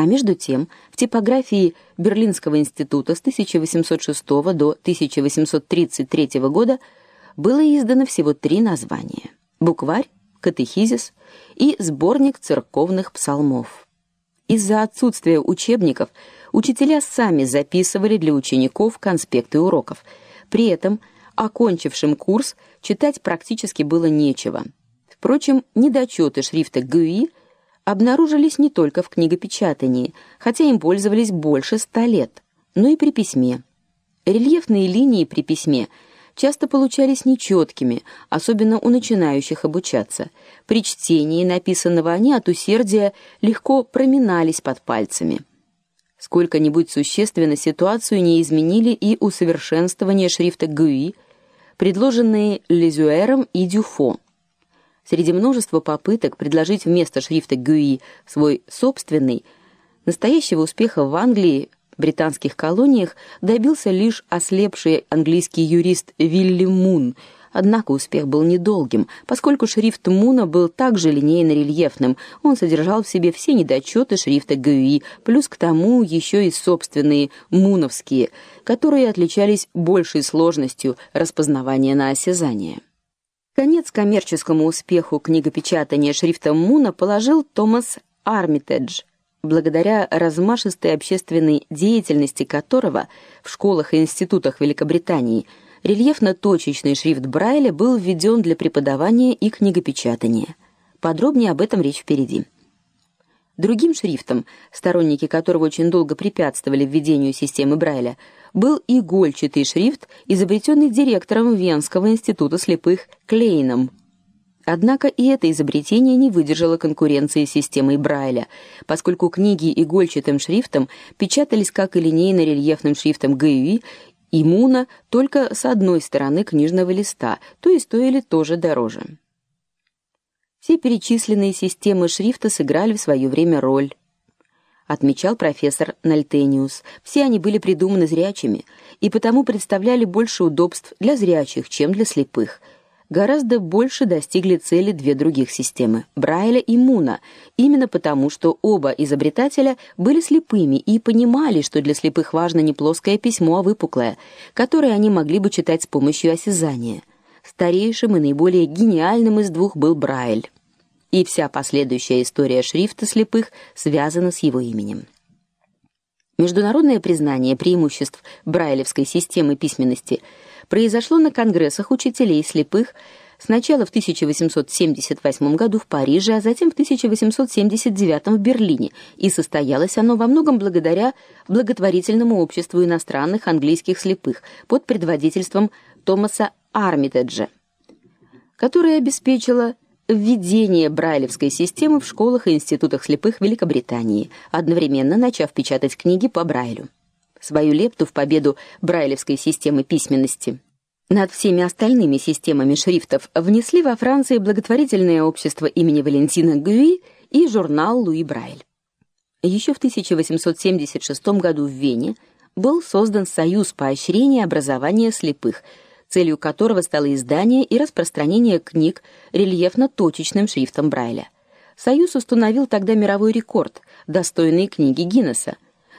А между тем, в типографии Берлинского института с 1806 до 1833 года было издано всего три названия: Букварь, Катехизис и Сборник церковных псалмов. Из-за отсутствия учебников учителя сами записывали для учеников конспекты уроков. При этом окончившим курс читать практически было нечего. Впрочем, недочеты шрифта Гюи обнаружились не только в книгопечатании, хотя им пользовались больше ста лет, но и при письме. Рельефные линии при письме часто получались нечеткими, особенно у начинающих обучаться. При чтении написанного они от усердия легко проминались под пальцами. Сколько-нибудь существенно ситуацию не изменили и усовершенствование шрифта Гюи, предложенные Лизюэром и Дюфо. Среди множества попыток предложить вместо шрифта Гюи свой собственный, настоящего успеха в Англии, британских колониях добился лишь ослепший английский юрист Вилли Мун. Однако успех был недолгим, поскольку шрифт Муна был также линейно-рельефным. Он содержал в себе все недочеты шрифта Гюи, плюс к тому еще и собственные муновские, которые отличались большей сложностью распознавания на осязание. Конец коммерческому успеху книгопечатания шрифтом Муна положил Томас Армитедж, благодаря размашистой общественной деятельности которого в школах и институтах Великобритании рельефно-точечный шрифт Брайля был введен для преподавания и книгопечатания. Подробнее об этом речь впереди. Другим шрифтом, сторонники которого очень долго препятствовали введению системы Брайля, был игольчатый шрифт, изобретенный директором Венского института слепых Клейном. Однако и это изобретение не выдержало конкуренции с системой Брайля, поскольку книги игольчатым шрифтом печатались как и линейно-рельефным шрифтом Гюи и Муна только с одной стороны книжного листа, то есть стоили тоже дороже. Все перечисленные системы шрифта сыграли в свое время роль отмечал профессор Нальтениус. Все они были придуманы зрячими и потому представляли больше удобств для зрячих, чем для слепых. Гораздо больше достигли цели две других системы Брайля и Муна, именно потому, что оба изобретателя были слепыми и понимали, что для слепых важно не плоское письмо, а выпуклое, которое они могли бы читать с помощью осязания. Старейшим и наиболее гениальным из двух был Брайль и вся последующая история шрифта слепых связана с его именем. Международное признание преимуществ брайлевской системы письменности произошло на конгрессах учителей слепых сначала в 1878 году в Париже, а затем в 1879 в Берлине, и состоялось оно во многом благодаря благотворительному обществу иностранных английских слепых под предводительством Томаса Армитеджа, которое обеспечило введение брайлевской системы в школах и институтах слепых Великобритании, одновременно начав печатать книги по Брайлю. Свою лепту в победу брайлевской системы письменности над всеми остальными системами шрифтов внесли во Франции благотворительное общество имени Валентина Гюи и журнал Луи Брайль. Еще в 1876 году в Вене был создан Союз поощрения образования слепых – целью которого стало издание и распространение книг рельефно-точечным шрифтом Брайля. Союз установил тогда мировой рекорд, достойный книги Гиннесса.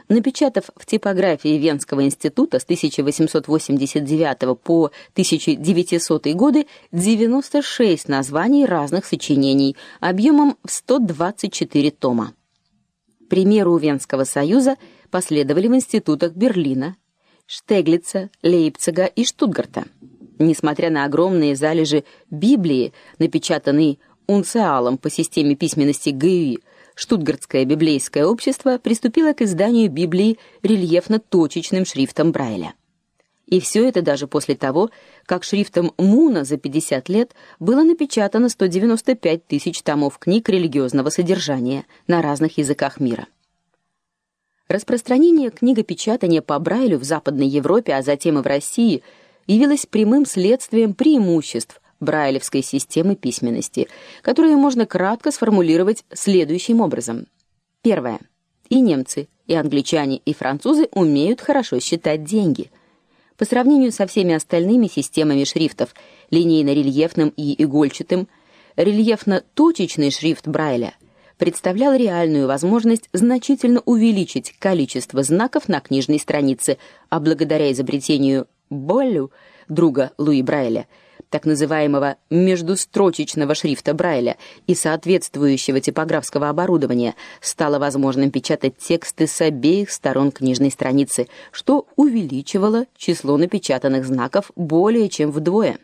Напечатав в типографии Венского института с 1889 по 1900 годы 96 названий разных сочинений объемом в 124 тома. Примеру Венского союза последовали в институтах Берлина, Штеглица, Лейпцига и Штутгарта. Несмотря на огромные залежи Библии, напечатанной унциалом по системе письменности Гюи, Штутгартское библейское общество приступило к изданию Библии рельефно-точечным шрифтом Брайля. И все это даже после того, как шрифтом Муна за 50 лет было напечатано 195 тысяч томов книг религиозного содержания на разных языках мира. Распространение книгопечатания по Брайлю в Западной Европе, а затем и в России, явилось прямым следствием преимуществ брайлевской системы письменности, которые можно кратко сформулировать следующим образом. Первое. И немцы, и англичане, и французы умеют хорошо считать деньги. По сравнению со всеми остальными системами шрифтов, линейно-рельефным и игольчатым, рельефно-точечный шрифт Брайля представлял реальную возможность значительно увеличить количество знаков на книжной странице, а благодаря изобретению Боллю, друга Луи Брайля, так называемого междустрочечного шрифта Брайля и соответствующего типографского оборудования, стало возможным печатать тексты с обеих сторон книжной страницы, что увеличивало число напечатанных знаков более чем вдвое.